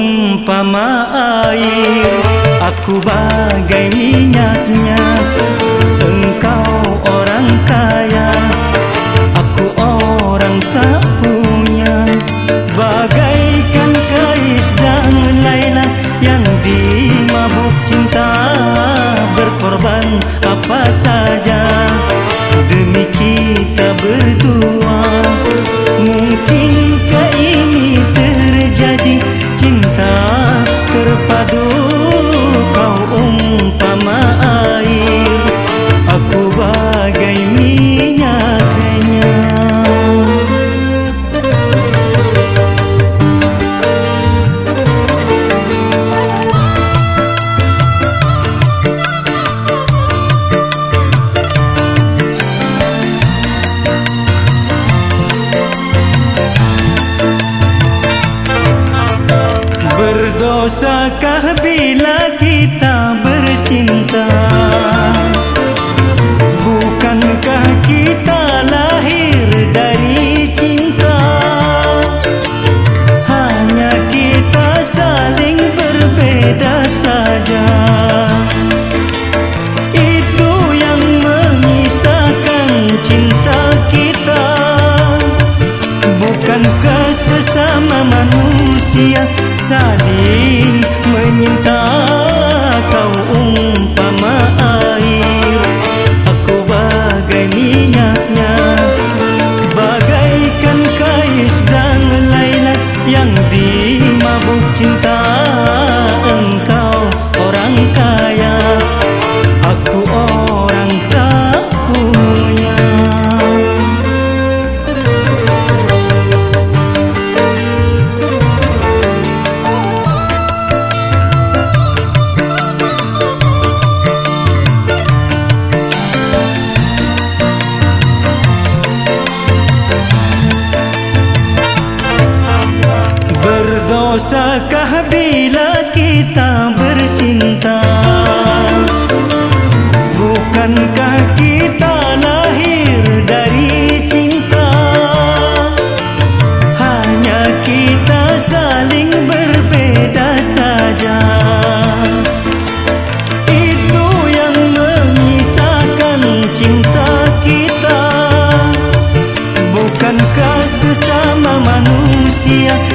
umpama air Aku bagai minyaknya Berdosakah bila kita bercinta? Bukankah kita lahir dari cinta? Hanya kita saling berbeda saja. Itu yang menyisakan cinta kita. Bukankah sesama manusia gia ta, cầu kau dosakah bila kita bercinta? Bukankah kita lahir dari cinta? Hanya kita saling berbeda saja. Itu yang memisahkan cinta kita. Bukankah sesama manusia